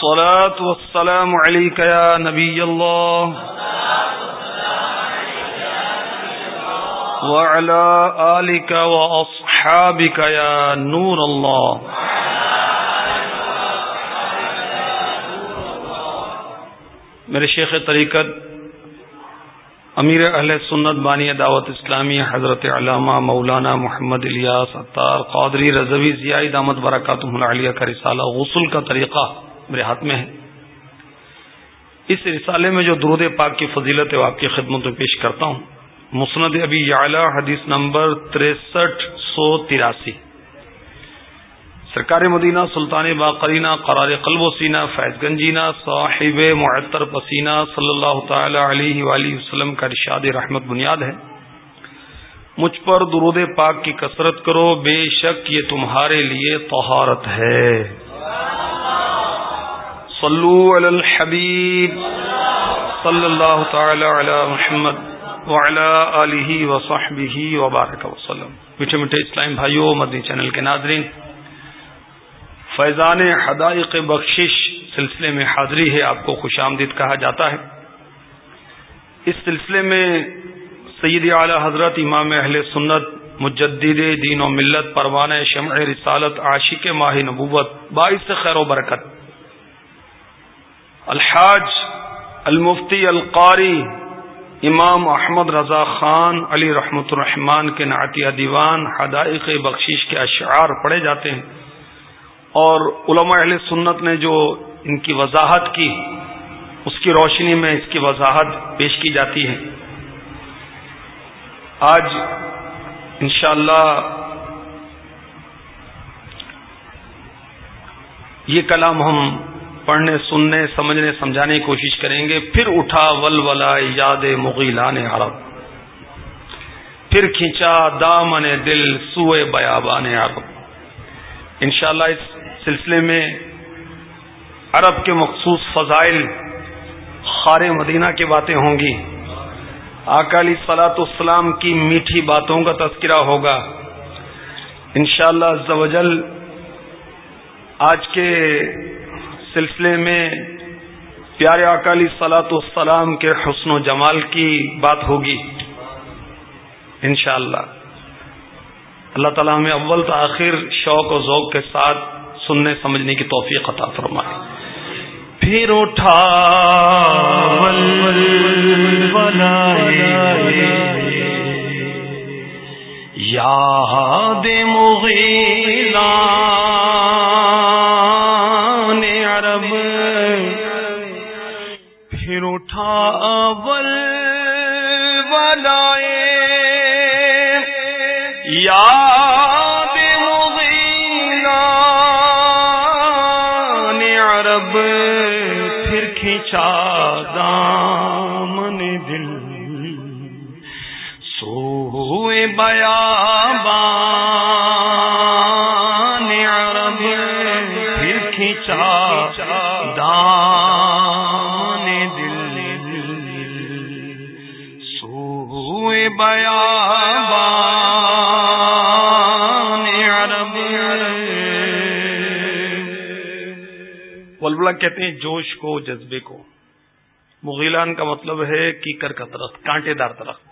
الصلاة والسلام عليك يا نبي الله. وعلى آلك وأصحابك يا نور الله. میرے شیخ طریقت، امیر اہل سنت بانی دعوت اسلامی حضرت علامہ مولانا محمد الیاس اطار قادری رضوی ضیائی دامت برکاتہ العالیہ کا رسالہ غسل کا طریقہ۔ میرے ہاتھ میں ہے۔ اس رسالے میں جو درود پاک کی فضیلت ہے وہ آپ کی خدمت میں پیش کرتا ہوں۔ مسند ابی اعلی حدیث نمبر تریسٹھ، سو تراسی سرکار مدینہ، سلطان باقرینہ، قرار قلب و سینہ، فیض گنجینہ، صاحب معطر پسینہ صلی اللہ تعالی علیہ وآلہ وسلم کا رشاد رحمت بنیاد ہے۔ مجھ پر درود پاک کی کثرت کرو، بے شک یہ تمہارے لیے طہارت ہے۔ صلو علی الحبیب صلی اللہ تعالی علی محمد وعلی آلہ وصحبہ وبارک وسلم۔ میٹھے میٹھے اسلام بھائیو، مدنی چینل کے ناظرین، فیضان حدائق بخشش سلسلے میں حاضری ہے۔ آپ کو خوش آمدید کہا جاتا ہے۔ اس سلسلے میں سید اعلی حضرت امام اہل سنت، مجدد دین و ملت، پروانہ شمع رسالت، عاشق ماہ نبوت، باعث خیر و برکت الحاج المفتی القاری امام احمد رضا خان علی رحمت الرحمان کے نعتیہ دیوان حدائق بخشش کے اشعار پڑھے جاتے ہیں اور علماء اہل سنت نے جو ان کی وضاحت کی، اس کی روشنی میں اس کی وضاحت پیش کی جاتی ہے۔ آج انشاءاللہ یہ کلام ہم پڑھنے، سننے، سمجھنے، سمجھانے کی کوشش کریں گے، پھر اٹھا ول ولا یاد مغیلان عرب۔ پھر کھینچا دامن دل سوئے بیابان عرب۔ انشاءاللہ اس سلسلے میں عرب کے مخصوص فضائل خار مدینہ کی باتیں ہوں گی۔ اکالی سلاط اسلام کی میٹھی باتوں کا تذکرہ ہوگا۔ انشاءاللہ شاء آج کے سلسلے میں پیارے اکالی سلاط السلام کے حسن و جمال کی بات ہوگی، انشاءاللہ۔ اللہ اللہ تعالیٰ ہمیں اول تاخیر شوق و ذوق کے ساتھ سننے، سمجھنے کی توفیق عطا فرمائے۔ پھر اٹھا یاد مغیلہ۔ یا ولبلا کہتے ہیں جوش کو، جذبے کو۔ مغیلان کا مطلب ہے کیکر کا درخت، کانٹے دار درخت،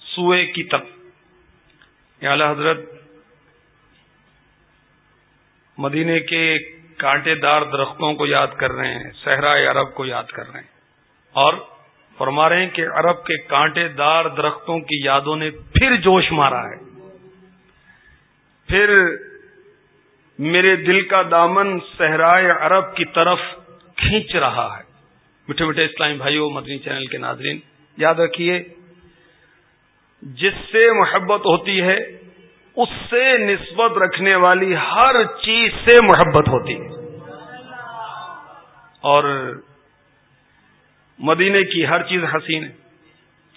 سوئے کی تک اعلی حضرت مدینے کے کانٹے دار درختوں کو یاد کر رہے ہیں، صحرا عرب کو یاد کر رہے ہیں۔ اور فرما رہے ہیں کہ عرب کے کانٹے دار درختوں کی یادوں نے پھر جوش مارا ہے۔ پھر میرے دل کا دامن صحرائے عرب کی طرف کھینچ رہا ہے۔ میٹھے میٹھے اسلامی بھائیوں، مدنی چینل کے ناظرین، یاد رکھیے، جس سے محبت ہوتی ہے، اس سے نسبت رکھنے والی ہر چیز سے محبت ہوتی ہے۔ اور مدینے کی ہر چیز حسین ہے،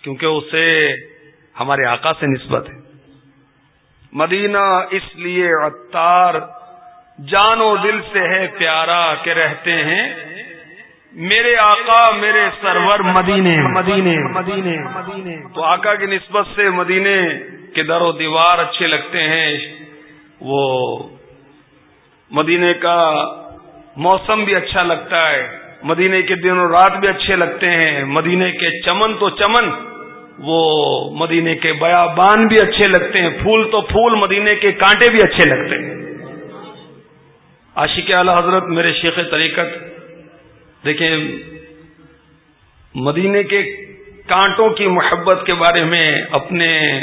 کیونکہ اسے ہمارے آقا سے نسبت ہے۔ مدینہ اس لیے عطار جان و دل سے ہے پیارا کہ رہتے ہیں۔ میرے آقا، میرے سرور مدینے مدینے مدینے مدینے۔ تو آقا کی نسبت سے مدینے کے در و دیوار اچھے لگتے ہیں۔ وہ مدینے کا موسم بھی اچھا لگتا ہے۔ مدینے کے دن و رات بھی اچھے لگتے ہیں۔ مدینے کے چمن تو چمن، وہ مدینے کے بیابان بھی اچھے لگتے ہیں۔ پھول تو پھول، مدینے کے کانٹے بھی اچھے لگتے ہیں۔ عاشق اعلی حضرت میرے شیخ طریقت، دیکھیں، مدینے کے کانٹوں کی محبت کے بارے میں اپنے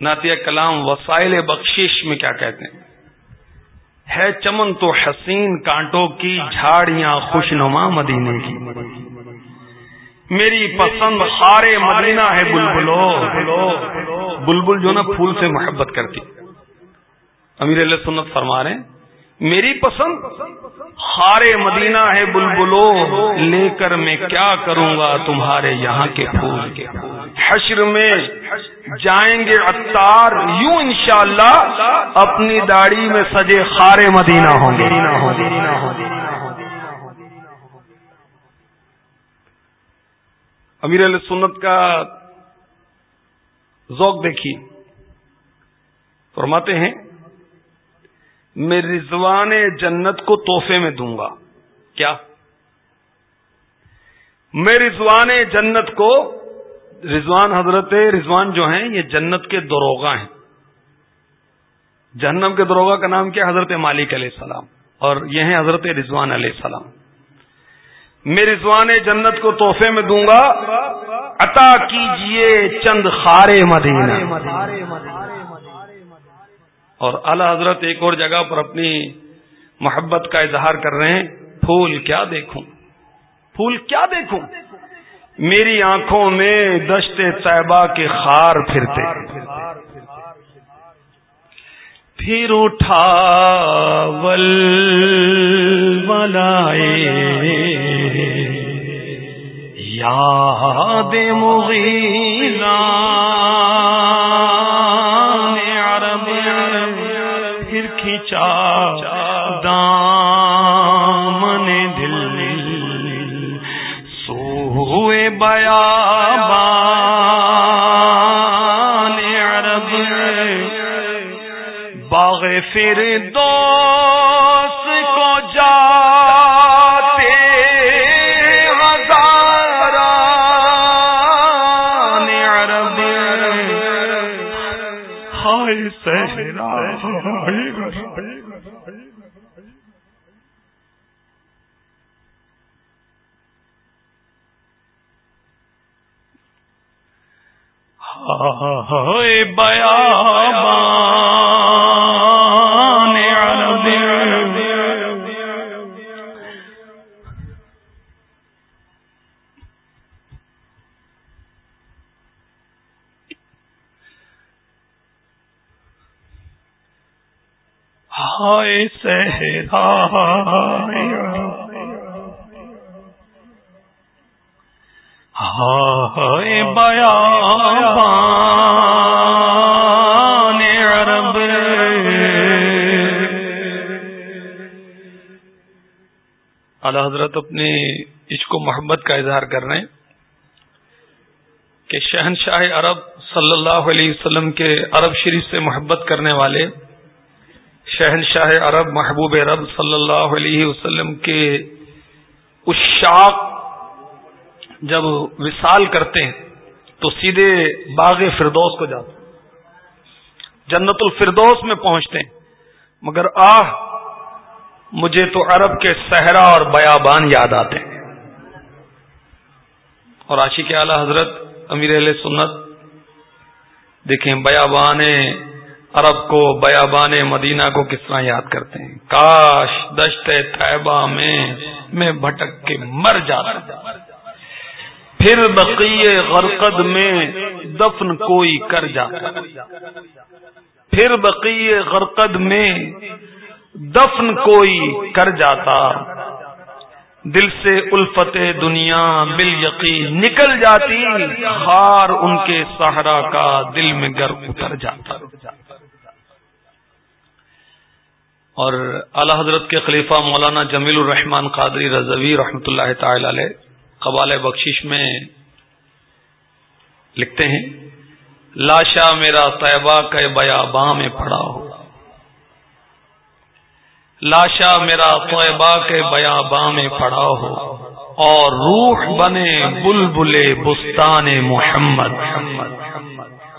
نعتیہ کلام، وسائل بخشش میں کیا کہتے ہیں؟ ہے چمن تو حسین کانٹوں کی جھاڑیاں خوش نما مدینے کی۔ میری پسند خارے مدینہ ہے بلبلو۔ بلبل جو نا پھول سے محبت کرتی۔ امیر اللہ سنت فرما رہے ہیں میری پسند خار مدینہ ہے بلبلو لے کر میں کیا کروں گا تمہارے یہاں کے پھول؟ کے حشر میں جائیں گے اتار یوں انشاءاللہ اپنی داڑھی میں سجے خار مدینہ ہوں گے۔ امیر علیہ سنت کا ذوق دیکھیے۔ فرماتے ہیں میں رضوان جنت کو تحفے میں دوں گا۔ کیا؟ میں رضوان جنت کو، رضوان حضرت رضوان جو ہیں، یہ جنت کے دروگا ہیں۔ جہنم کے دروگا کا نام کیا؟ حضرت مالک علیہ السلام۔ اور یہ ہیں حضرت رضوان علیہ السلام۔ میں رضوان جنت کو تحفے میں دوں گا۔ عطا کیجیے چند خارے مدینہ۔ اور اعلی حضرت ایک اور جگہ پر اپنی محبت کا اظہار کر رہے ہیں۔ پھول کیا دیکھوں؟ پھول کیا دیکھوں؟ میری آنکھوں میں دشت طیبہ کے خار پھرتے۔ پھر اٹھا ول یاد مغیلہ۔ کھینچا دامن دل سوئے بیا عرب باغ پھر دو ہائے سہرا ہائے بیا اعلی حضرت اپنے عشق و محبت کا اظہار کر رہے ہیں کہ شہنشاہ عرب صلی اللہ علیہ وسلم کے عرب شریف سے محبت کرنے والے شہنشاہ عرب محبوب عرب صلی اللہ علیہ وسلم کے اشاق جب وصال کرتے ہیں تو سیدھے باغ فردوس کو جاتے جنت الفردوس میں پہنچتے ہیں۔ مگر آہ، مجھے تو عرب کے صحرا اور بیابان یاد آتے ہیں۔ اور عاشق اعلی حضرت امیر علیہ سنت، دیکھیں بیابان عرب کو، بیابان مدینہ کو کس طرح یاد کرتے ہیں۔ کاش دشت طیبہ میں میں بھٹک کے مر جاتا۔ پھر بقیے غرقد میں دفن کوئی کر جاتا پھر بقیے غرقد میں دفن کوئی کر جاتا۔ دل سے الفت دنیا بال یقین نکل جاتی۔ ہار ان کے سہارا کا دل میں گر اتر جاتا۔ اور اعلی حضرت کے خلیفہ مولانا جمیل الرحمان قادری رضوی رحمۃ اللہ تعالی علیہ قبال بخشش میں لکھتے ہیں لاشا میرا طیبہ کے بیا باں میں پڑا ہو۔ لاشا میرا طیبہ کے بیا باں میں پڑا ہو۔ اور روح بنے بل بلے بستان محمد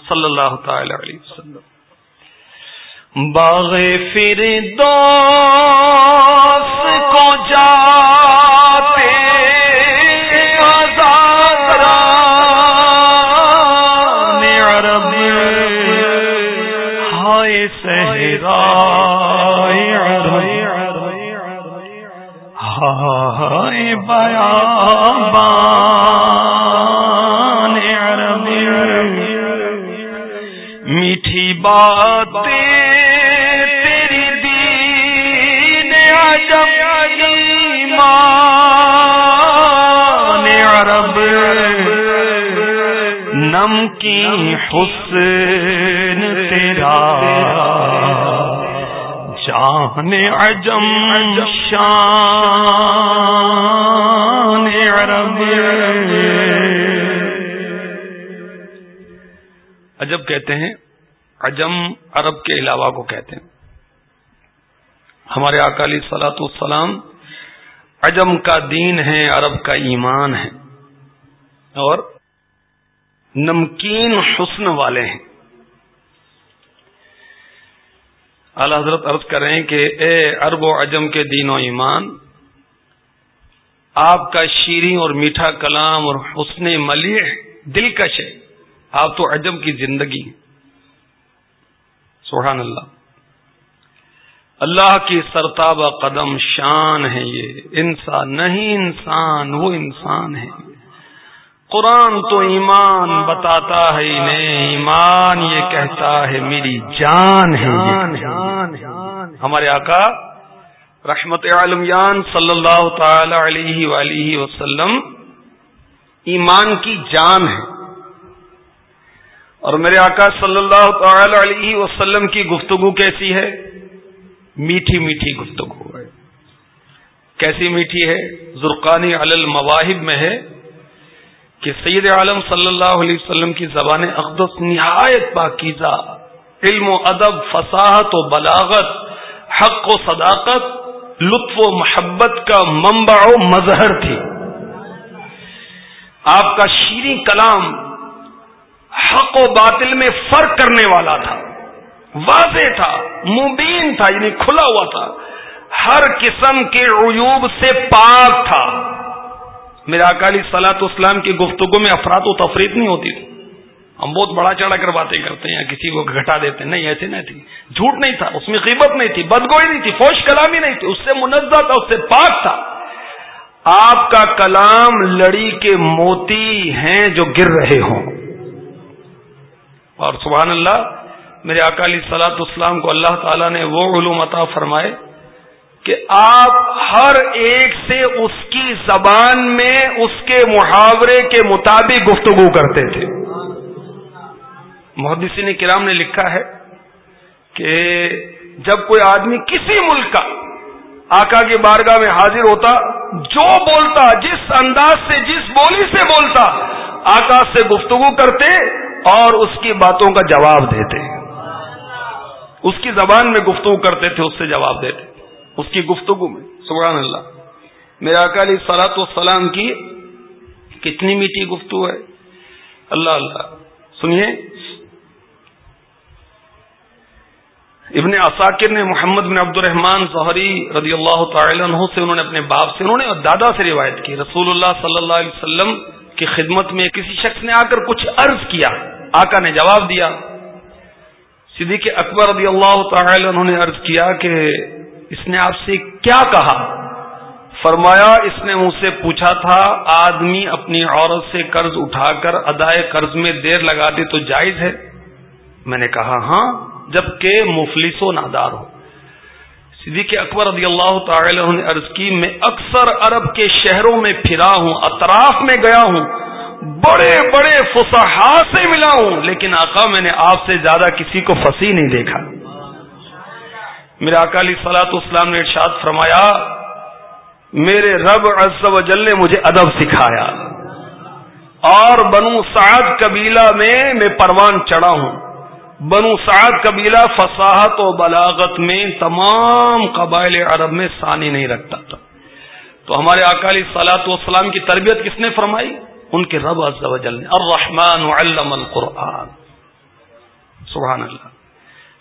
صلی اللہ تعالی علیہ وسلم۔ باغ فر کو جاتے میٹھی بات تیری دین ایمان عرب نمکی حسن تیرا شان عجم شان عرب عجب کہتے ہیں، عجم عرب کے علاوہ کو کہتے ہیں۔ ہمارے اکالی سلاط السلام عجم کا دین ہے، عرب کا ایمان ہے۔ اور نمکین حسن والے ہیں۔ اعلی حضرت عرض کریں کہ اے ارب و عجم کے دین و ایمان، آپ کا شیریں اور میٹھا کلام اور حسن ملیح دلکش ہے۔ آپ تو عجم کی زندگی سبحان اللہ۔ اللہ کی سرتاب قدم شان ہے یہ۔ انسان، نہیں انسان، وہ انسان ہے۔ قرآن تو ایمان بتاتا ہے انہیں ایمان یہ کہتا ہے میری جان ہے ہمارے آقا رحمت عالم یان صلی اللہ تعالی علیہ ولیہ وسلم ایمان کی جان ہے۔ اور میرے آقا صلی اللہ تعالی علیہ وسلم کی گفتگو کیسی ہے؟ میٹھی میٹھی گفتگو ہے۔ کیسی میٹھی ہے؟ زرقانی المواہب میں ہے۔ کہ سید عالم صلی اللہ علیہ وسلم کی زبان اقدس نہایت پاکیزہ، علم و ادب، فصاحت و بلاغت، حق و صداقت، لطف و محبت کا منبع و مظہر تھی آپ کا شیریں کلام حق و باطل میں فرق کرنے والا تھا، واضح تھا، مبین تھا یعنی کھلا ہوا تھا۔ ہر قسم کے عیوب سے پاک تھا۔ میرا اکالی سلاط اسلام کی گفتگو میں افراد و تفریح نہیں ہوتی تھی۔ ہم بہت بڑا چڑھا کر باتیں کرتے ہیں کسی کو گھٹا دیتے ہیں۔ نہیں، ایسے نہیں تھی۔ جھوٹ نہیں تھا، اس میں قیمت نہیں تھی، بدگوئی نہیں تھی، فوش کلامی نہیں تھی۔ اس سے منزہ تھا، اس سے پاک تھا۔ آپ کا کلام لڑی کے موتی ہیں جو گر رہے ہوں۔ اور سبحان اللہ، میرے اکالی سلاط اسلام کو اللہ تعالیٰ نے وہ علوم عطا فرمائے کہ آپ ہر ایک سے اس کی زبان میں اس کے محاورے کے مطابق گفتگو کرتے تھے۔ محدثین کرام نے لکھا ہے کہ جب کوئی آدمی کسی ملک کا آقا کی بارگاہ میں حاضر ہوتا، جو بولتا، جس انداز سے، جس بولی سے بولتا، آقا سے گفتگو کرتے اور اس کی باتوں کا جواب دیتے۔ اس کی زبان میں گفتگو کرتے تھے، اس سے جواب دیتے۔ اس کی گفتگو میں، سبحان اللہ۔ میرا اکالی سلاط و سلام کی کتنی میٹھی گفتگو ہے۔ اللہ اللہ۔ سنیے۔ ابن اساکر نے محمد بن عبد الرحمان ظہری رضی اللہ تعالی عنہ سے انہوں نے اپنے باپ سے، انہوں نے دادا سے روایت کی۔ رسول اللہ صلی اللہ علیہ وسلم کی خدمت میں کسی شخص نے آ کر کچھ عرض کیا۔ آقا نے جواب دیا۔ صدیق اکبر رضی اللہ تعالی انہوں نے عرض کیا کہ اس نے آپ سے کیا کہا؟ فرمایا، اس نے مجھ سے پوچھا تھا، آدمی اپنی عورت سے قرض اٹھا کر ادائے قرض میں دیر لگا دے تو جائز ہے؟ میں نے کہا ہاں جبکہ مفلس و نادار ہو۔ صدیق اکبر رضی اللہ تعالی نے عرض کی، میں اکثر عرب کے شہروں میں پھرا ہوں، اطراف میں گیا ہوں، بڑے بڑے فسحا سے ملا ہوں، لیکن آقا، میں نے آپ سے زیادہ کسی کو فصیح نہیں دیکھا۔ میرے اکالی سلاط اسلام نے ارشاد فرمایا، میرے رب عز و جل نے مجھے ادب سکھایا۔ اور بنو سعد قبیلہ میں میں پروان چڑھا ہوں۔ بنو سعد قبیلہ فصاحت و بلاغت میں تمام قبائل عرب میں ثانی نہیں رکھتا تھا۔ تو ہمارے اکالی سلاط اسلام کی تربیت کس نے فرمائی؟ ان کے رب عز و جل نے۔ الرحمن علم القرآن۔ سبحان اللہ۔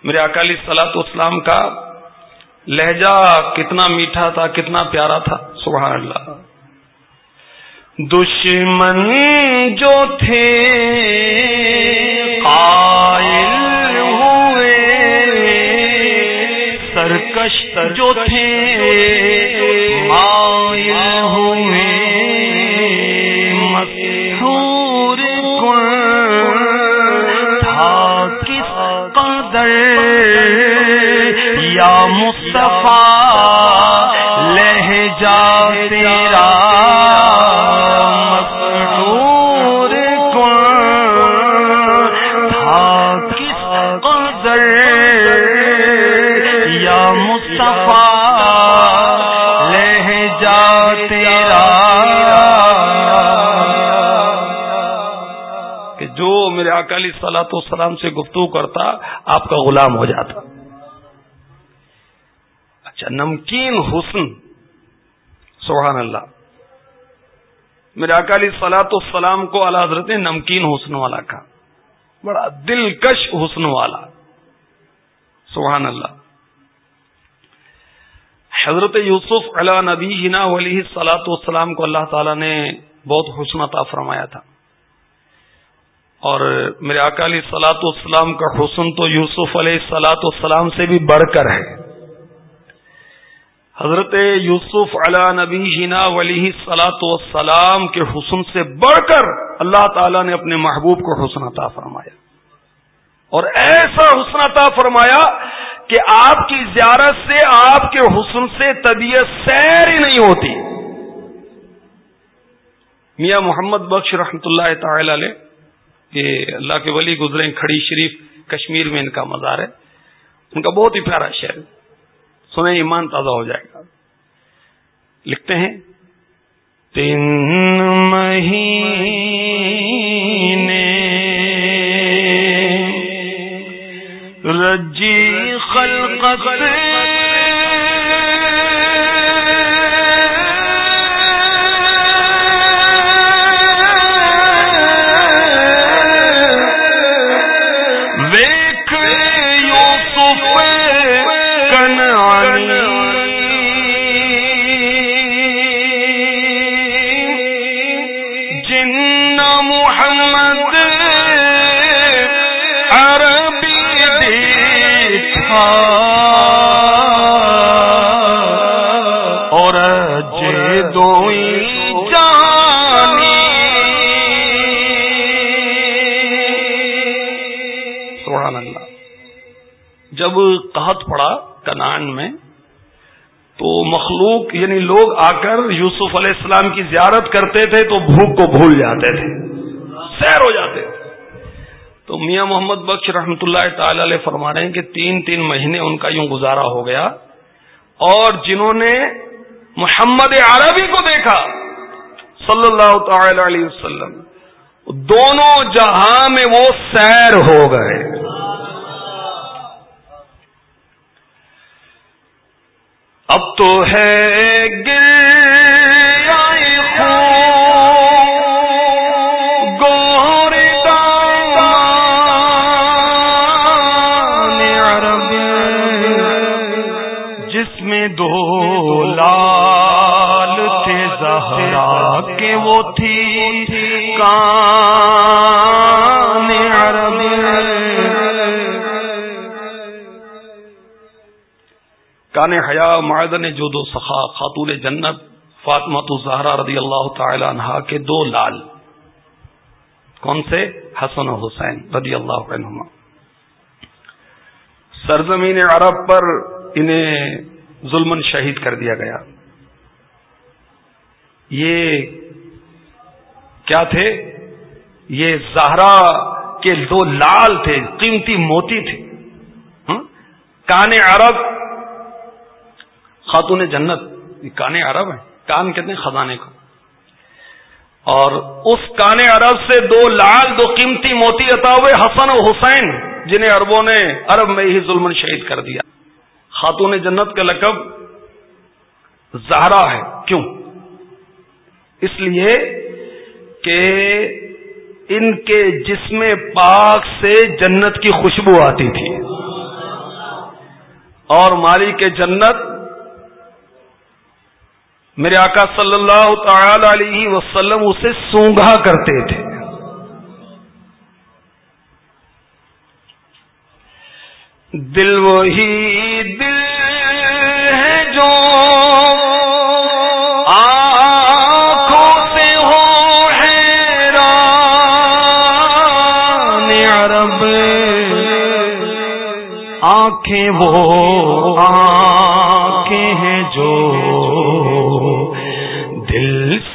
میرے اکالی سلاط اسلام کا لہجہ کتنا میٹھا تھا، کتنا پیارا تھا، سبحان اللہ۔ دشمن جو تھے، قائل ہوئے۔ سرکش جو تھے مصطفیٰ لہجہ تیرا مسرور تھا کس قدر یا مصطفیٰ لہجہ تیرا کہ جو میرے اکالی سلاط و سلام سے گفتگو کرتا آپ کا غلام ہو جاتا اچھا نمکین حسن، سبحان اللہ۔ میرے اکالی سلاط السلام کو اللہ حضرت نے نمکین حسن والا کہا۔ بڑا دلکش حسن والا۔ سبحان اللہ۔ حضرت یوسف علا نبی ہنا ولی سلاط والسلام کو اللہ تعالی نے بہت حسن عطا فرمایا تھا۔ اور میرے اکالی سلاط والسلام کا حسن تو یوسف علیہ سلاط والسلام سے بھی بڑھ کر ہے۔ حضرت یوسف علی نبی ہینا ولی سلاۃ وسلام کے حسن سے بڑھ کر اللہ تعالی نے اپنے محبوب کو حسن عطا فرمایا۔ اور ایسا حسن عطا فرمایا کہ آپ کی زیارت سے، آپ کے حسن سے طبیعت سیر ہی نہیں ہوتی۔ میاں محمد بخش رحمت اللہ تعالی علیہ یہ اللہ کے ولی گزرے کھڑی شریف کشمیر میں ان کا مزار ہے۔ ان کا بہت ہی پیارا شہر۔ سنیں ایمان تازہ ہو جائے گا۔ لکھتے ہیں تین مہینے رجی اور جے خلقت جب قحط پڑا کنان میں، تو مخلوق یعنی لوگ آ کر یوسف علیہ السلام کی زیارت کرتے تھے تو بھوک کو بھول جاتے تھے، سیر ہو جاتے تھے۔ میاں محمد بخش رحمت اللہ تعالی علیہ فرما رہے ہیں کہ تین تین مہینے ان کا یوں گزارا ہو گیا اور جنہوں نے محمد عربی کو دیکھا صلی اللہ تعالی علیہ وسلم، دونوں جہاں میں وہ سیر ہو گئے۔ اب تو ہے گر کان حیا، معدن جو دو سخا، خاتون جنت، فاطمہ تو زہرا رضی اللہ تعالی عنہا کے دو لال۔ کون سے؟ حسن و حسین رضی اللہ عنہما۔ سرزمین عرب پر انہیں ظلمن شہید کر دیا گیا۔ یہ کیا تھے؟ یہ زہرا کے دو لال تھے، قیمتی موتی تھے۔ ہاں؟ کان عرب خاتون جنت کان عرب ہے کان کہتے ہیں خزانے کو۔ اور اس کان عرب سے دو لال، دو قیمتی موتی عطا ہوئے، حسن و حسین، جنہیں عربوں نے عرب میں ہی ظلم شہید کر دیا۔ خاتون جنت کا لقب زہرا ہے۔ کیوں؟ اس لیے کہ ان کے جسم پاک سے جنت کی خوشبو آتی تھی۔ اور مالی کے جنت میرے آقا صلی اللہ تعالی علیہ وسلم اسے سونگا کرتے تھے۔ دل وہی دل ہے جو آنکھیں وہ آنکھیں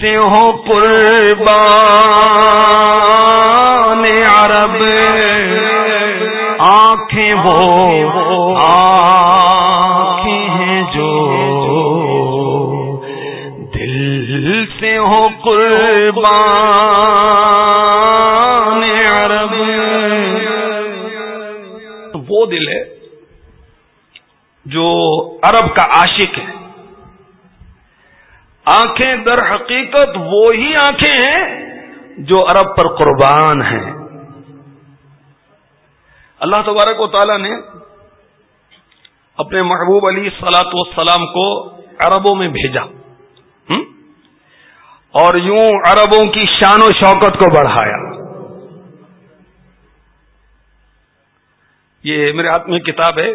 سے ہو قربان عرب۔ آنکھیں وہ آنکھیں ہیں جو دل سے ہو قربان عرب۔ وہ دل ہے جو عرب کا عاشق ہے۔ آنکھیں در حقیقت وہی آنکھیں ہیں جو عرب پر قربان ہیں۔ اللہ تبارک و تعالی نے اپنے محبوب علی سلاط والسلام کو عربوں میں بھیجا۔ اور یوں عربوں کی شان و شوکت کو بڑھایا۔ یہ میرے ہاتھ میں کتاب ہے،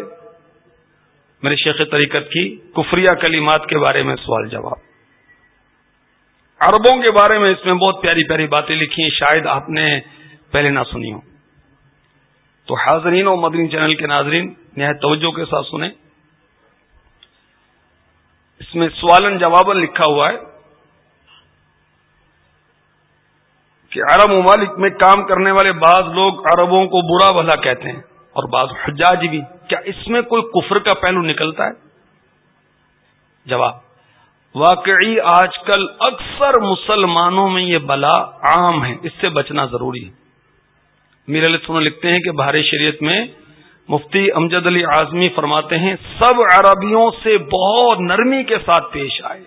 میرے شیخ طریقت کی کفریہ کلمات کے بارے میں سوال جواب۔ عربوں کے بارے میں اس میں بہت پیاری پیاری باتیں لکھی ہیں، شاید آپ نے پہلے نہ سنی ہو تو حاضرین اور مدنی چینل کے ناظرین، نہایت توجہ کے ساتھ سنیں۔ اس میں سوالن جوابن لکھا ہوا ہے کہ عرب ممالک میں کام کرنے والے بعض لوگ عربوں کو برا بھلا کہتے ہیں اور بعض حجاج بھی۔ کیا اس میں کوئی کفر کا پہلو نکلتا ہے؟ جواب واقعی آج کل اکثر مسلمانوں میں یہ بلا عام ہے، اس سے بچنا ضروری ہے۔ میر علیہ سنو لکھتے ہیں کہ بھاری شریعت میں مفتی امجد علی اعظمی فرماتے ہیں، سب عربیوں سے بہت نرمی کے ساتھ پیش آئے۔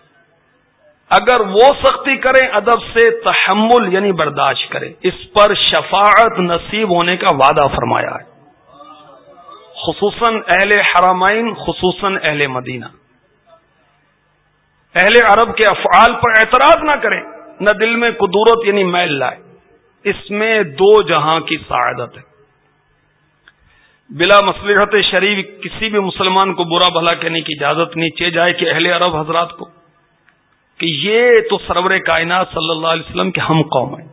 اگر وہ سختی کریں، ادب سے تحمل یعنی برداشت کرے اس پر شفاعت نصیب ہونے کا وعدہ فرمایا ہے۔ خصوصاً اہل حرامائن خصوصاً اہل مدینہ۔ اہل عرب کے افعال پر اعتراض نہ کریں، نہ دل میں قدورت یعنی میل لائے۔ اس میں دو جہاں کی سعادت ہے۔ بلا مصلحت شریف کسی بھی مسلمان کو برا بھلا کہنے کی اجازت نیچے جائے کہ اہل عرب حضرات کو۔ کہ یہ تو سرور کائنات صلی اللہ علیہ وسلم کے ہم قوم ہیں۔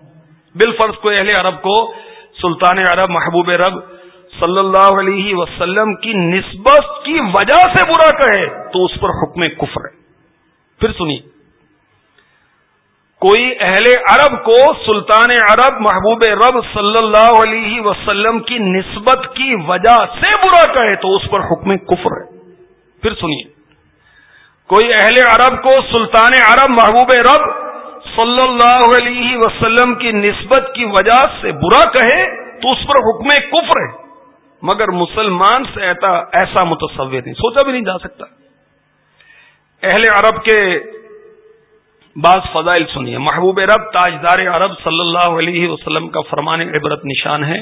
بالفرض کو اہل عرب کو سلطان عرب، محبوب رب صلی اللہ علیہ وسلم کی نسبت کی وجہ سے برا کہے تو اس پر حکم کفر ہے۔ پھر سنیے کوئی اہل عرب کو سلطان عرب محبوب رب صلی اللہ علیہ وسلم کی نسبت کی وجہ سے برا کہے تو اس پر حکم کفر ہے۔ پھر سنیے کوئی اہل عرب کو سلطان عرب محبوب رب صلی اللہ علیہ وسلم کی نسبت کی وجہ سے برا کہے تو اس پر حکم کفر ہے۔ مگر مسلمان سے ایسا متصور نہیں، سوچا بھی نہیں جا سکتا۔ اہل عرب کے بعض فضائل سنیے۔ محبوب عرب تاجدار عرب صلی اللہ علیہ وسلم کا فرمان عبرت نشان ہے۔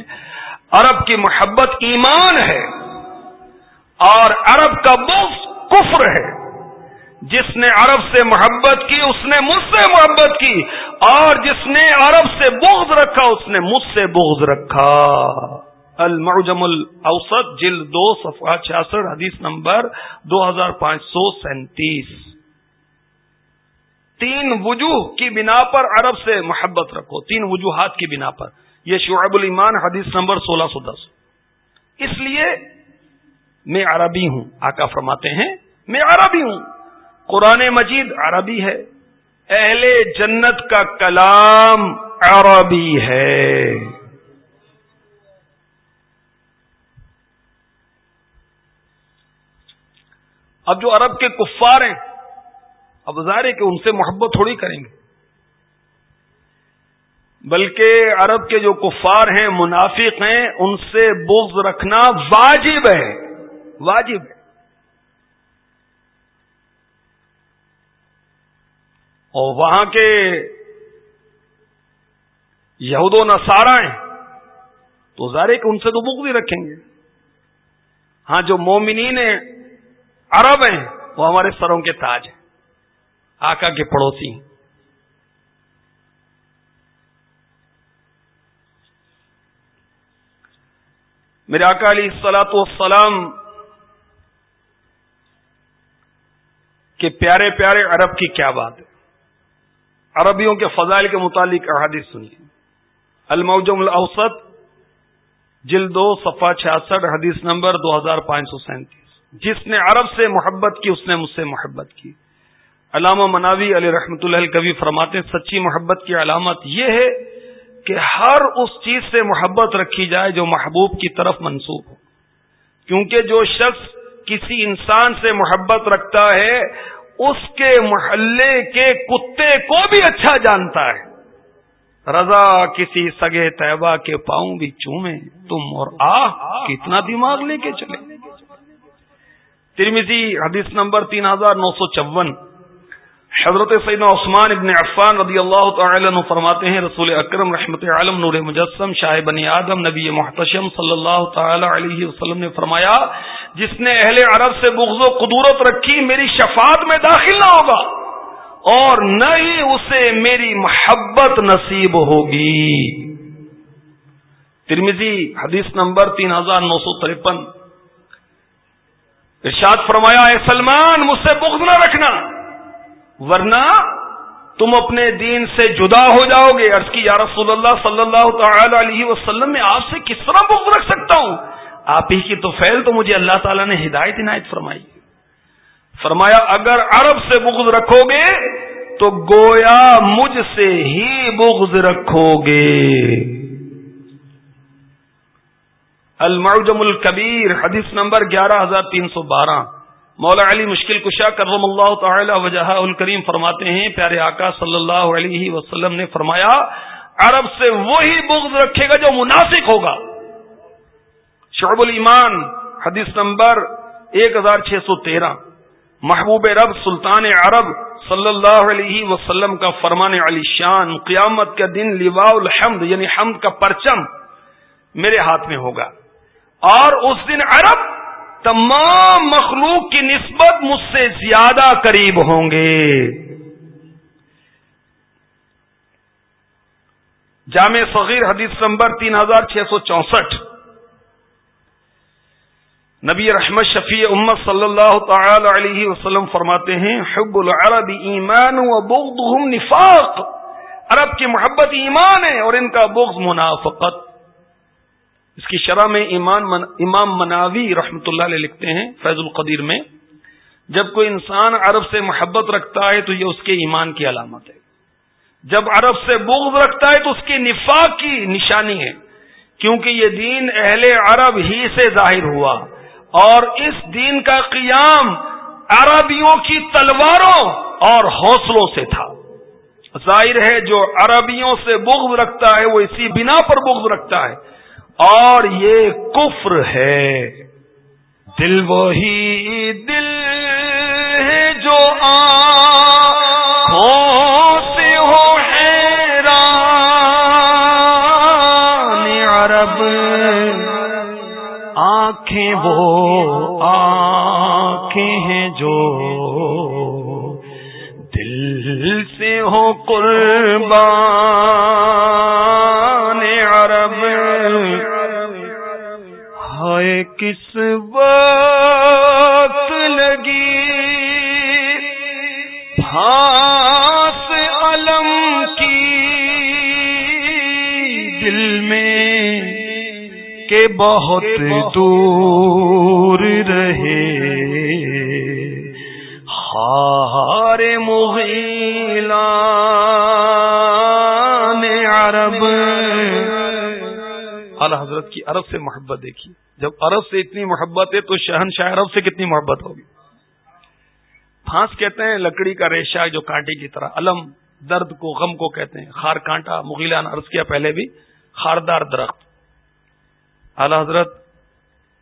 عرب کی محبت ایمان ہے اور عرب کا بغض کفر ہے۔ جس نے عرب سے محبت کی، اس نے مجھ سے محبت کی۔ اور جس نے عرب سے بغض رکھا، اس نے مجھ سے بغض رکھا۔ المعجم الاوسط، جلد دو، صفحہ چھیاسٹھ، حدیث نمبر دو ہزار پانچ سو سینتیس۔ تین وجوہ کی بنا پر عرب سے محبت رکھو، تین وجوہات کی بنا پر۔ یہ شعب الایمان، حدیث نمبر سولہ سو دس۔ اس لیے میں عربی ہوں۔ آقا فرماتے ہیں، میں عربی ہوں۔ قرآن مجید عربی ہے۔ اہل جنت کا کلام عربی ہے۔ اب جو عرب کے کفار ہیں، اب ظاہر ہے کہ ان سے محبت تھوڑی کریں گے۔ بلکہ عرب کے جو کفار ہیں، منافق ہیں، ان سے بغض رکھنا واجب ہے۔ واجب ہے۔ اور وہاں کے یہود و نسارا ہیں، تو ظاہر کہ ان سے تو بغض ہی رکھیں گے۔ ہاں جو مومنین عرب ہیں، وہ ہمارے سروں کے تاج ہیں، آقا کے پڑوسی ہیں۔ میرے آقا علی سلاط والسلام کے پیارے پیارے عرب کی کیا بات ہے؟ عربیوں کے فضائل کے متعلق احادیث سنیے۔ الموجم الاوسط، جلد دو، صفحہ چھیاسٹھ، حدیث نمبر دو ہزار پانچ سو سینتیس۔ جس نے عرب سے محبت کی، اس نے مجھ سے محبت کی۔ علامہ مناوی علی رحمت اللہ کبھی فرماتے سچی محبت کی علامت یہ ہے کہ ہر اس چیز سے محبت رکھی جائے جو محبوب کی طرف منسوخ ہو۔ کیونکہ جو شخص کسی انسان سے محبت رکھتا ہے، اس کے محلے کے کتے کو بھی اچھا جانتا ہے۔ رضا کسی سگے طیبہ کے پاؤں بھی چومے تم اور آ کتنا دماغ لے کے چلے۔ ترمیزی حدیث نمبر تین ہزار نو سو چون۔ حضرت سیدنا عثمان ابن عفان رضی اللہ تعالی عنہ فرماتے ہیں، رسول اکرم رحمت عالم نور مجسم شاہ بنی آدم نبی محتشم صلی اللہ تعالی علیہ وسلم نے فرمایا، جس نے اہل عرب سے بغض و قدورت رکھی، میری شفاعت میں داخل نہ ہوگا اور نہ ہی اسے میری محبت نصیب ہوگی۔ ترمیزی حدیث نمبر تین ہزار نو سو ترپن۔ ارشاد فرمایا، اے سلمان، مجھ سے بغض نہ رکھنا۔ ورنہ تم اپنے دین سے جدا ہو جاؤ گے۔ عرض کی، یا رسول اللہ صلی اللہ تعالی علیہ وسلم، میں آپ سے کس طرح بغض رکھ سکتا ہوں؟ آپ ہی کی تو فیل تو مجھے اللہ تعالیٰ نے ہدایت عنایت فرمائی۔ فرمایا، اگر عرب سے بغض رکھو گے، تو گویا مجھ سے ہی بغض رکھو گے۔ المعجم الکبیر حدیث نمبر گیارہ ہزار تین سو بارہ۔ مولا علی مشکل کشا کرم اللہ تعالی وجہ الکریم فرماتے ہیں، پیارے آقا صلی اللہ علیہ وسلم نے فرمایا، عرب سے وہی بغض رکھے گا جو مناسب ہوگا۔ شعب الایمان، حدیث نمبر ایک ہزار چھ سو تیرہ۔ محبوب رب سلطان عرب صلی اللہ علیہ وسلم کا فرمان علی شان، قیامت کا دن لوا الحمد یعنی حمد کا پرچم میرے ہاتھ میں ہوگا۔ اور اس دن عرب تمام مخلوق کی نسبت مجھ سے زیادہ قریب ہوں گے۔ جامع صغیر حدیث نمبر تین ہزار چھ سو چونسٹھ۔ نبی رحمت شفیع امت صلی اللہ تعالی علیہ وسلم فرماتے ہیں، حب العرب ایمان و بغضهم نفاق۔ عرب کی محبت ایمان ہے اور ان کا بغض منافقت۔ اس کی شرح میں من امام مناوی رحمۃ اللہ علیہ لکھتے ہیں فیض القدیر میں، جب کوئی انسان عرب سے محبت رکھتا ہے تو یہ اس کے ایمان کی علامت ہے۔ جب عرب سے بغض رکھتا ہے تو اس کی نفاق کی نشانی ہے، کیونکہ یہ دین اہل عرب ہی سے ظاہر ہوا۔ اور اس دین کا قیام عربیوں کی تلواروں اور حوصلوں سے تھا۔ ظاہر ہے جو عربیوں سے بغض رکھتا ہے وہ اسی بنا پر بغض رکھتا ہے۔ اور یہ کفر ہے۔ دل وہی دل ہے جو بہت دور رہے۔ بہار مغیلا عرب۔ اعلی حضرت کی عرب سے محبت دیکھی۔ جب عرب سے اتنی محبت ہے تو شہن شاہ عرب سے کتنی محبت ہوگی؟ پھانس کہتے ہیں لکڑی کا ریشہ جو کانٹے کی طرح علم، درد کو، غم کو کہتے ہیں۔ خار کانٹا مغیلا نے عرض کیا پہلے بھی، خاردار درخت۔ اعلی حضرت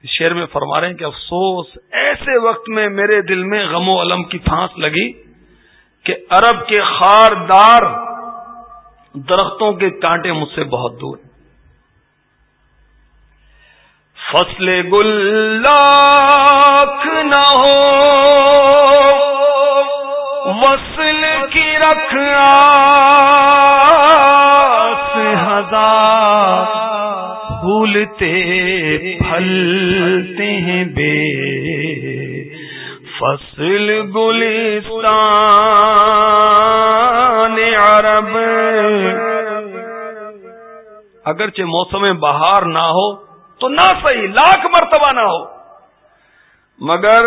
شعر میں فرما رہے ہیں کہ افسوس، ایسے وقت میں میرے دل میں غم و علم کی پھانس لگی کہ عرب کے خاردار درختوں کے کانٹے مجھ سے بہت دور فصل گل لاکھ نہ ہو، وصل کی رکھ ہزار۔ پھولتے پھلتے ہیں بے فصل گلستان عرب۔ اگرچہ موسم بہار نہ ہو تو نہ صحیح، لاکھ مرتبہ نہ ہو۔ مگر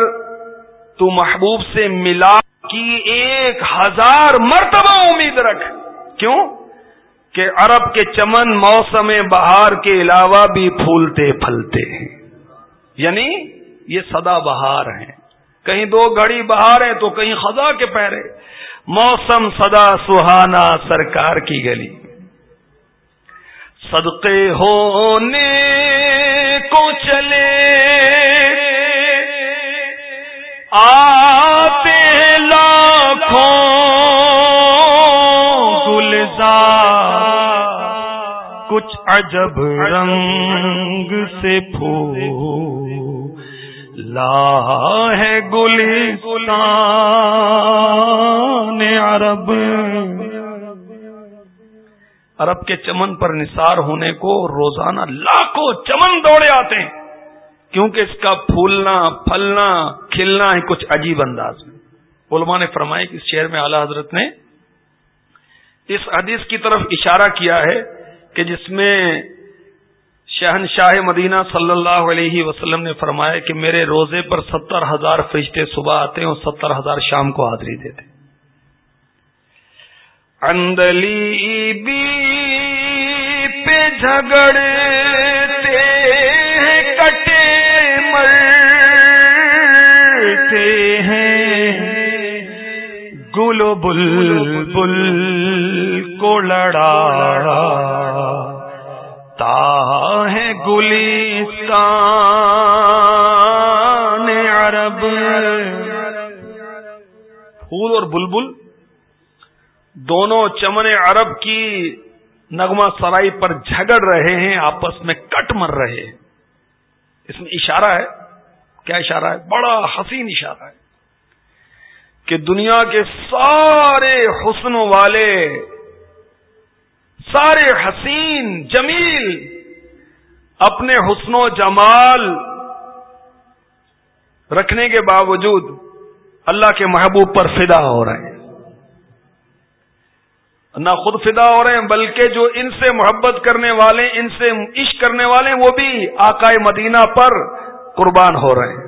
تو محبوب سے ملا کی ایک ہزار مرتبہ امید رکھ۔ کیوں؟ کہ عرب کے چمن موسم بہار کے علاوہ بھی پھولتے پھلتے ہیں۔ یعنی یہ سدا بہار ہیں۔ کہیں دو گھڑی بہار ہے تو کہیں خزاں کے پہرے موسم سدا سہانا سرکار کی گلی۔ صدقے ہونے کو چلے۔ آتے کچھ عجب رنگ سے پھو لا ہے گلی عرب۔ عرب کے چمن پر نثار ہونے کو روزانہ لاکھوں چمن دوڑے آتے ہیں۔ کیونکہ اس کا پھولنا، پھلنا، کھلنا ہے کچھ عجیب انداز میں علماء نے فرمایا کہ اس شہر میں اعلی حضرت نے اس حدیث کی طرف اشارہ کیا ہے کہ جس میں شہن شاہ مدینہ صلی اللہ علیہ وسلم نے فرمایا کہ میرے روزے پر ستر ہزار فرشتے صبح آتے ہیں اور ستر ہزار شام کو حاضری دیتے اندلی بی پہ جھگڑے گل بل بل کو لڑا تا ہے گلستان عرب پھول اور بلبل دونوں چمن عرب کی نغمہ سرائی پر جھگڑ رہے ہیں آپس میں کٹ مر رہے ہیں اس میں اشارہ ہے کیا اشارہ ہے بڑا حسین اشارہ ہے کہ دنیا کے سارے حسن والے، سارے حسین، جمیل اپنے حسن و جمال رکھنے کے باوجود اللہ کے محبوب پر فدا ہو رہے ہیں۔ نہ خود فدا ہو رہے ہیں، بلکہ جو ان سے محبت کرنے والے، ان سے عشق کرنے والے، وہ بھی آقائے مدینہ پر قربان ہو رہے ہیں۔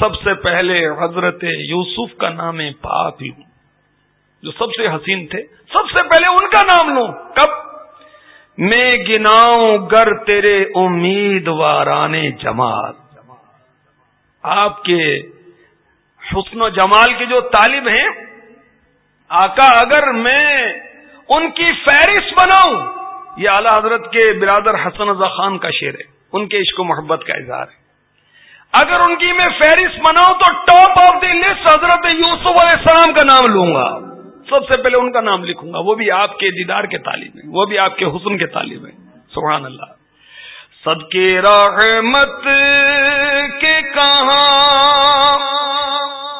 سب سے پہلے حضرت یوسف کا نام پاک لوں جو سب سے حسین تھے، سب سے پہلے ان کا نام لوں۔ کب؟ میں گناؤں گر تیرے امیدواران جمال۔ آپ کے حسن و جمال کے جو طالب ہیں، آقا، اگر میں ان کی فہرست بناؤں، یہ اعلی حضرت کے برادر حسن رضا خان کا شعر ہے۔ ان کے عشق و محبت کا اظہار ہے۔ اگر ان کی میں فہرست بناؤں تو ٹاپ آف دی لسٹ حضرت یوسف علیہ السلام کا نام لوں گا۔ سب سے پہلے ان کا نام لکھوں گا۔ وہ بھی آپ کے دیدار کے تعلیم ہیں۔ وہ بھی آپ کے حسن کے تعلیم ہیں۔ سبحان اللہ۔ سب کے رحمت کے کہاں؟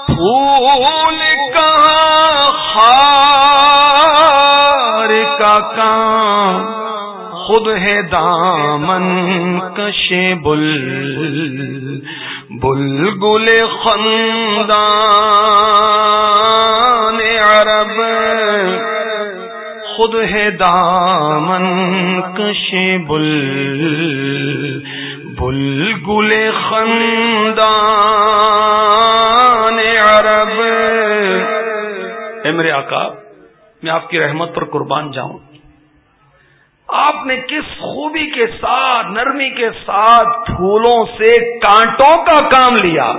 پھول کہاں؟ خار کا کام خود ہے دامن کشے بل بل گل خندان عرب۔ خود ہے دامن کشے بل بل گل خندان عرب۔ اے میرے آقا، میں آپ کی رحمت پر قربان جاؤں۔ آپ نے کس خوبی کے ساتھ، نرمی کے ساتھ پھولوں سے کانٹوں کا کام لیا؟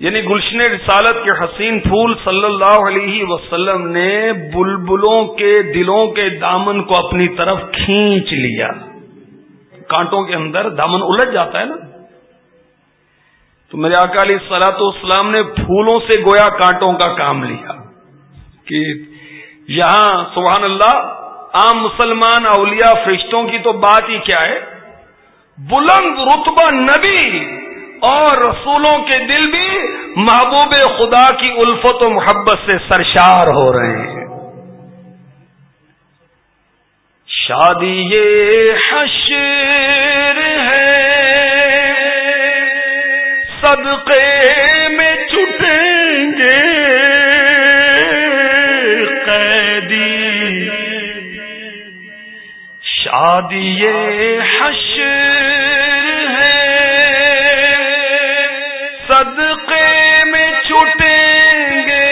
یعنی گلشن رسالت کے حسین پھول صلی اللہ علیہ وسلم نے بلبلوں کے دلوں کے دامن کو اپنی طرف کھینچ لیا۔ کانٹوں کے اندر دامن الجھ جاتا ہے نا؟ تو میرے اکالی سلاط اسلام نے پھولوں سے گویا کانٹوں کا کام لیا کہ یہاں سبحان اللہ، عام مسلمان اولیاء فرشتوں کی تو بات ہی کیا ہے؟ بلند رتبہ نبی اور رسولوں کے دل بھی محبوب خدا کی الفت و محبت سے سرشار ہو رہے ہیں۔ شادی یہ حشر ہے، صدقے شادی یہ حشر صدقے میں چھوٹیں گے۔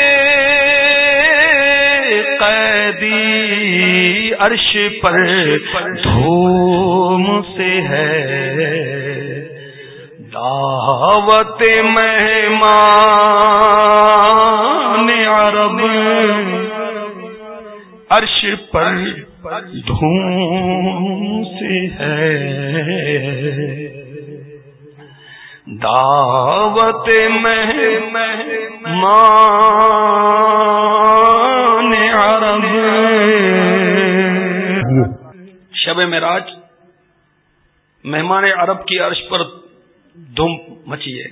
قیدی عرش پر دھوم سے ہے۔ دعوت مہمان عرب عرش پر دھوم سے ہے۔ دعوت عرب۔ شب مراج مہمان عرب کی عرش پر دھوم مچی ہے۔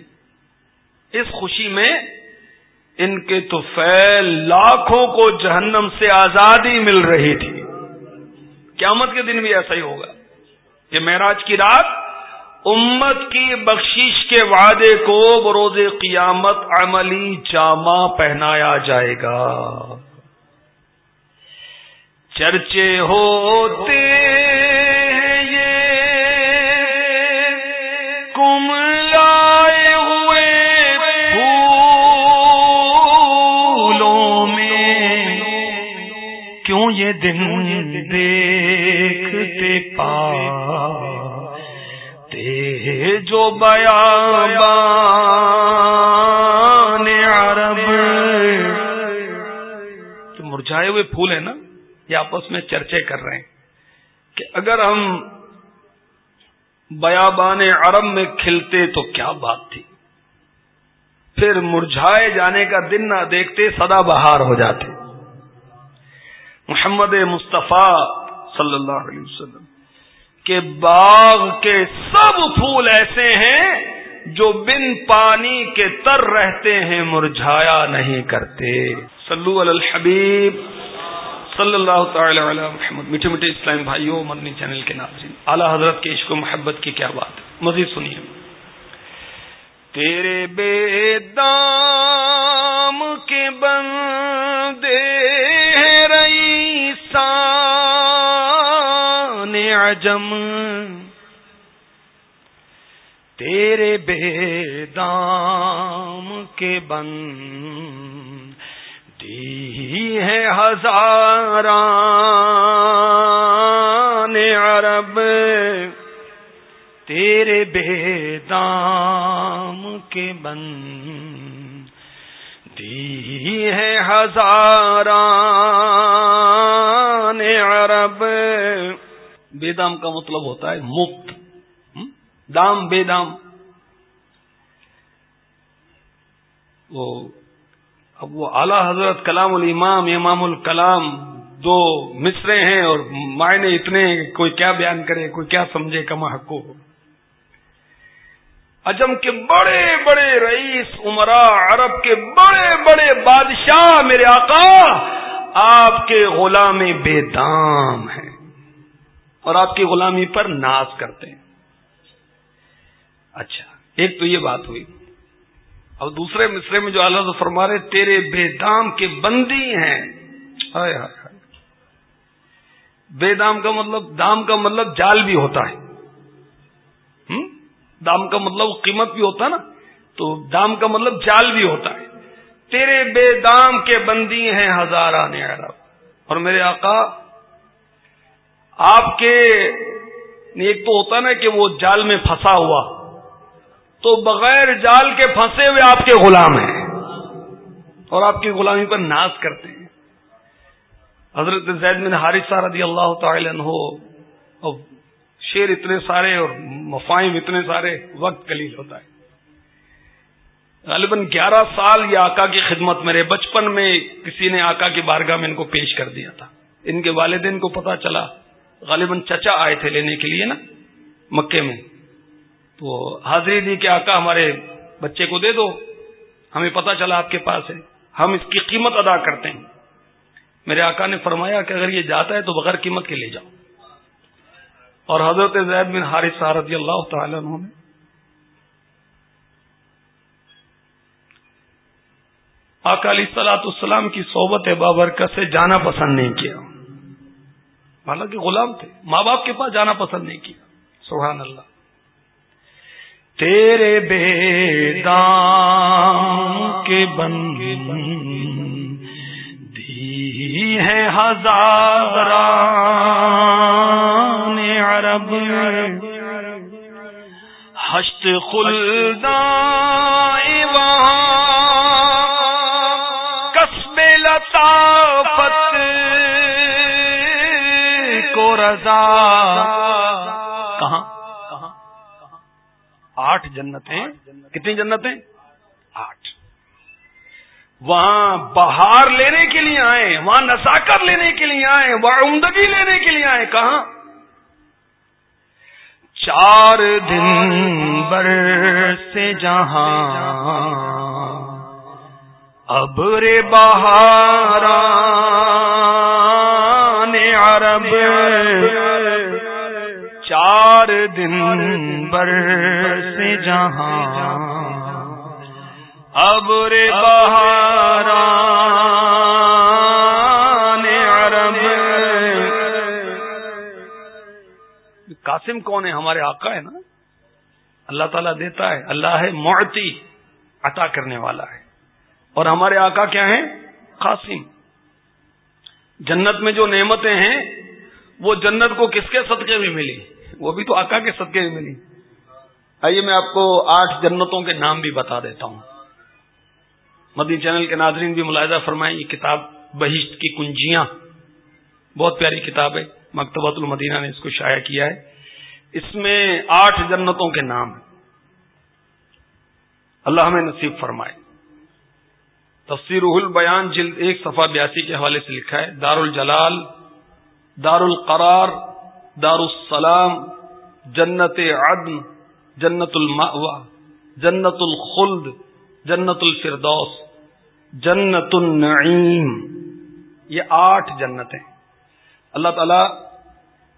اس خوشی میں ان کے تو فیل لاکھوں کو جہنم سے آزادی مل رہی تھی۔ قیامت کے دن بھی ایسا ہی ہوگا کہ مہراج کی رات امت کی بخشش کے وعدے کو بروز قیامت عملی جامہ پہنایا جائے گا۔ چرچے ہوتے یہ دن دیکھتے پا جو بیا عرب جو مرجھائے ہوئے پھول ہیں نا، یہ آپس میں چرچے کر رہے ہیں کہ اگر ہم بیابان عرب میں کھلتے تو کیا بات تھی۔ پھر مرجھائے جانے کا دن نہ دیکھتے سدا بہار ہو جاتے۔ محمد مصطفیٰ صلی اللہ علیہ وسلم، کہ باغ کے سب پھول ایسے ہیں جو بن پانی کے تر رہتے ہیں، مرجھایا نہیں کرتے۔ صلو علی الحبیب صلی اللہ تعالی علی محمد۔ میٹھے میٹھے اسلام بھائیوں، مدنی چینل کے ناظرین، اعلی حضرت کے عشق و محبت کی کیا بات ہے؟ مزید سنیے۔ تیرے بے دام کے بندے عجم تیرے بے دام کے بن دی ہے ہزار عرب تیرے بے دام کے بن دی ہے ہزار عرب بے دام کا مطلب ہوتا ہے مفت۔ دام بے دام وہ اب وہ اعلی حضرت کلام الامام، امام الکلام دو مصرے ہیں اور معنی اتنے کوئی کیا بیان کرے، کوئی کیا سمجھے کما حقو اجم کے بڑے بڑے رئیس، عمرا، عرب کے بڑے بڑے بادشاہ، میرے آقا، آپ کے غلام بے دام ہیں۔ اور آپ کی غلامی پر ناز کرتے ہیں۔ اچھا ایک تو یہ بات ہوئی۔ اور دوسرے مصرے میں جو اللہ فرما رہے تیرے بے دام کے بندی ہیں۔ بے دام کا مطلب دام کا مطلب جال بھی ہوتا ہے۔ دام کا مطلب قیمت بھی ہوتا ہے نا۔ تو دام کا مطلب جال بھی ہوتا ہے۔ تیرے بے دام کے بندی ہیں ہزارہ عرب۔ اور میرے آقا آپ کے ایک تو ہوتا نا کہ وہ جال میں پھنسا ہوا، تو بغیر جال کے پھنسے ہوئے آپ کے غلام ہیں اور آپ کی غلامی پر ناز کرتے ہیں۔ حضرت زید بن حارثہ رضی اللہ تعالی عنہ اور شیر اتنے سارے اور مفاہم اتنے سارے وقت کلیل ہوتا ہے۔ غالباً گیارہ سال یہ آقا کی خدمت میرے بچپن میں کسی نے آقا کی بارگاہ میں ان کو پیش کر دیا تھا۔ ان کے والدین کو پتا چلا۔ غالباً چچا آئے تھے لینے کے لیے نا، مکے میں۔ تو حاضری دی کہ آقا ہمارے بچے کو دے دو، ہمیں پتا چلا آپ کے پاس ہے، ہم اس کی قیمت ادا کرتے ہیں۔ میرے آقا نے فرمایا کہ اگر یہ جاتا ہے تو بغیر قیمت کے لے جاؤ۔ اور حضرت زید بن حارث رضی اللہ تعالی عنہ نے آقا علیہ سلاۃ السلام کی صحبت بابرکت سے جانا پسند نہیں کیا۔ حالانکہ غلام تھے، ماں باپ کے پاس جانا پسند نہیں کیا۔ سبحان اللہ۔ تیرے بے دام کے بن دی ہے ہزار عرب۔ ہست خلدا وہاں رضا۔ کہاں؟ آٹھ جنتیں۔ کتنی جنتیں؟ آٹھ۔ وہاں بہار لینے کے لیے آئے، وہاں نساکت لینے کے لیے آئے، وہاں عمدگی لینے کے لیے آئے، کہاں؟ چار دن بر سے جہاں اب رے بہارا عرب. چار دن بر سے جہاں اب رے بہارا عرب. قاسم کون ہے؟ ہمارے آقا ہے نا؟ اللہ تعالیٰ دیتا ہے، اللہ ہے معتی عطا کرنے والا ہے۔ اور ہمارے آقا کیا ہیں؟ قاسم۔ جنت میں جو نعمتیں ہیں، وہ جنت کو کس کے صدقے میں ملی؟ وہ بھی تو آقا کے صدقے میں ملی۔ آئیے میں آپ کو آٹھ جنتوں کے نام بھی بتا دیتا ہوں۔ مدی چینل کے ناظرین بھی ملاحظہ فرمائیں، یہ کتاب بہشت کی کنجیاں۔ بہت پیاری کتاب ہے۔ مکتبۃ المدینہ نے اس کو شائع کیا ہے۔ اس میں آٹھ جنتوں کے نام۔ ہیں اللہ ہمیں نصیب فرمائے۔ تفسیر البیان جلد ایک صفحہ بیاسی کے حوالے سے لکھا ہے دار الجلال دار القرار دار السلام جنت عدن، جنت المأوا جنت الخلد، جنت الفردوس، جنت النعیم۔ یہ آٹھ جنتیں۔ اللہ تعالی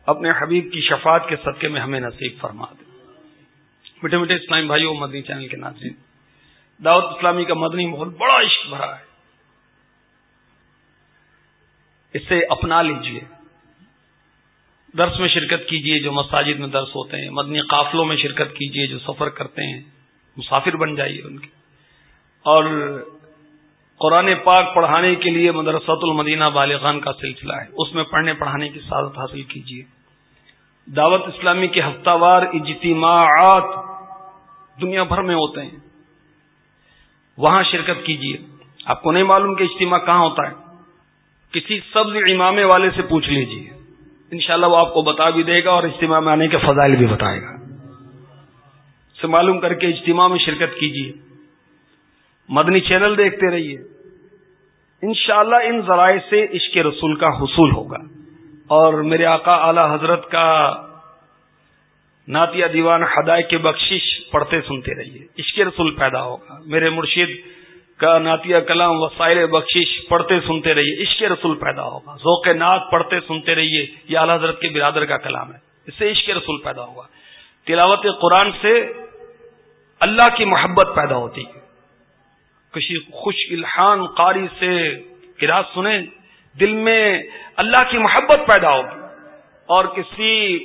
اپنے حبیب کی شفاعت کے صدقے میں ہمیں نصیب فرما دے۔ میٹھے میٹھے اسلام بھائیوں، مدنی چینل کے ناظرین دعوت اسلامی کا مدنی ماحول بڑا عشق بھرا ہے۔ اسے اپنا لیجیے۔ درس میں شرکت کیجیے جو مساجد میں درس ہوتے ہیں، مدنی قافلوں میں شرکت کیجیے جو سفر کرتے ہیں۔ مسافر بن جائیے ان کے۔ اور قرآن پاک پڑھانے کے لیے مدرسۃ المدینہ بالغان کا سلسلہ ہے۔ اس میں پڑھنے پڑھانے کی سعادت حاصل کیجیے دعوت اسلامی کے ہفتہ وار اجتماعات دنیا بھر میں ہوتے ہیں۔ وہاں شرکت کیجیے آپ کو نہیں معلوم کہ اجتماع کہاں ہوتا ہے۔ کسی سبز امامے والے سے پوچھ لیجیے انشاءاللہ وہ آپ کو بتا بھی دے گا اور اجتماع میں آنے کے فضائل بھی بتائے گا۔ سے معلوم کر کے اجتماع میں شرکت کیجیے مدنی چینل دیکھتے رہیے۔ انشاءاللہ ان ذرائع سے عشق رسول کا حصول ہوگا۔ اور میرے آقا اعلی حضرت کا ناتیہ دیوان ہدایت کے بخشش پڑھتے سنتے رہیے۔ عشق رسول پیدا ہوگا۔ میرے مرشید کا ناتیہ کلام، وسائل بخشش، پڑھتے سنتے رہیے۔ عشق رسول پیدا ہوگا۔ ذوق نعت پڑھتے سنتے رہیے۔ یہ اعلی حضرت کے برادر کا کلام ہے۔ اس سے عشق رسول پیدا ہوگا۔ تلاوت قرآن سے اللہ کی محبت پیدا ہوتی ہے۔ کسی خوش الحان قاری سے کراط سنیں۔ دل میں اللہ کی محبت پیدا ہوگی۔ اور کسی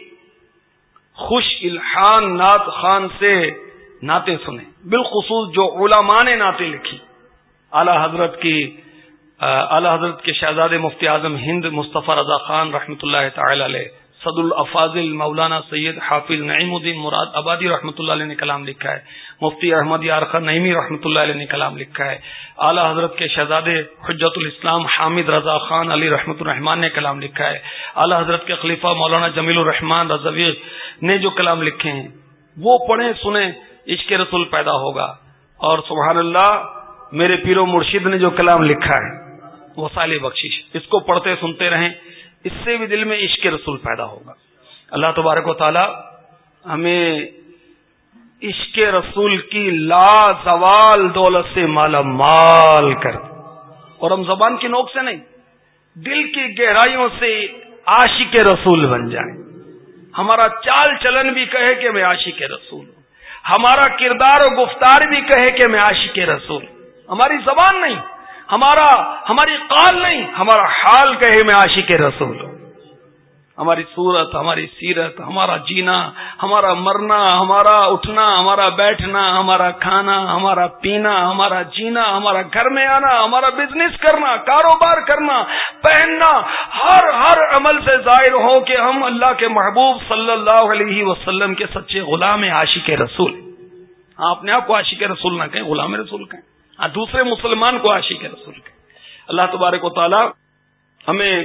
خوش الحان نعت خان سے نعتیں سنیں۔ بالخصوص جو علماء نے نعتیں لکھی۔ اعلی حضرت کی، اعلی حضرت کے شہزاد مفتی اعظم ہند مصطفیٰ رضا خان رحمۃ اللہ تعالی علیہ صد الافاظل مولانا سید حافظ نعیم الدین مراد آبادی رحمۃ اللہ علیہ نے کلام لکھا ہے۔ مفتی احمد یارخ نعیمی رحمۃ اللہ علیہ نے کلام لکھا ہے۔ اعلیٰ حضرت کے شہزاد حجت الاسلام حامد رضا خان علی رحمۃ الرحمان نے کلام لکھا ہے۔ اعلیٰ حضرت کے خلیفہ مولانا جمیل الرحمان رضوی نے جو کلام لکھے ہیں، وہ پڑھیں، سنیں، عشق رسول پیدا ہوگا۔ اور سبحان اللہ، میرے پیر و مرشد نے جو کلام لکھا ہے وہ سال بخشش۔ اس کو پڑھتے سنتے رہیں۔ اس سے بھی دل میں عشق رسول پیدا ہوگا۔ اللہ تبارک و تعالی ہمیں عشق رسول کی لا زوال دولت سے مالا مال کر اور ہم زبان کی نوک سے نہیں، دل کی گہرائیوں سے عاشق رسول بن جائیں۔ ہمارا چال چلن بھی کہے کہ میں عاشق رسول ہوں۔ ہمارا کردار و گفتار بھی کہے کہ میں عاشق رسول ہماری زبان نہیں ہمارا ہماری قال نہیں، ہمارا حال کہے میں عاشق رسول۔ ہوں ہماری صورت، ہماری سیرت، ہمارا جینا، ہمارا مرنا، ہمارا اٹھنا، ہمارا بیٹھنا، ہمارا کھانا، ہمارا پینا، ہمارا جینا، ہمارا گھر میں آنا، ہمارا بزنس کرنا، کاروبار کرنا، پہننا، ہر ہر عمل سے ظاہر ہو کہ ہم اللہ کے محبوب صلی اللہ علیہ وسلم کے سچے غلام عاشق رسول۔ آپ نے آپ کو عاشق رسول نہ کہیں، غلام رسول کہیں۔ دوسرے مسلمان کو عاشق رسول کے۔ اللہ تبارک و تعالی ہمیں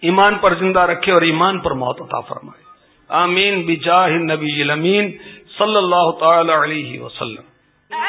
ایمان پر زندہ رکھے اور ایمان پر موت عطا فرمائے۔ آمین بجاہ نبی صلی اللہ تعالی علیہ وسلم۔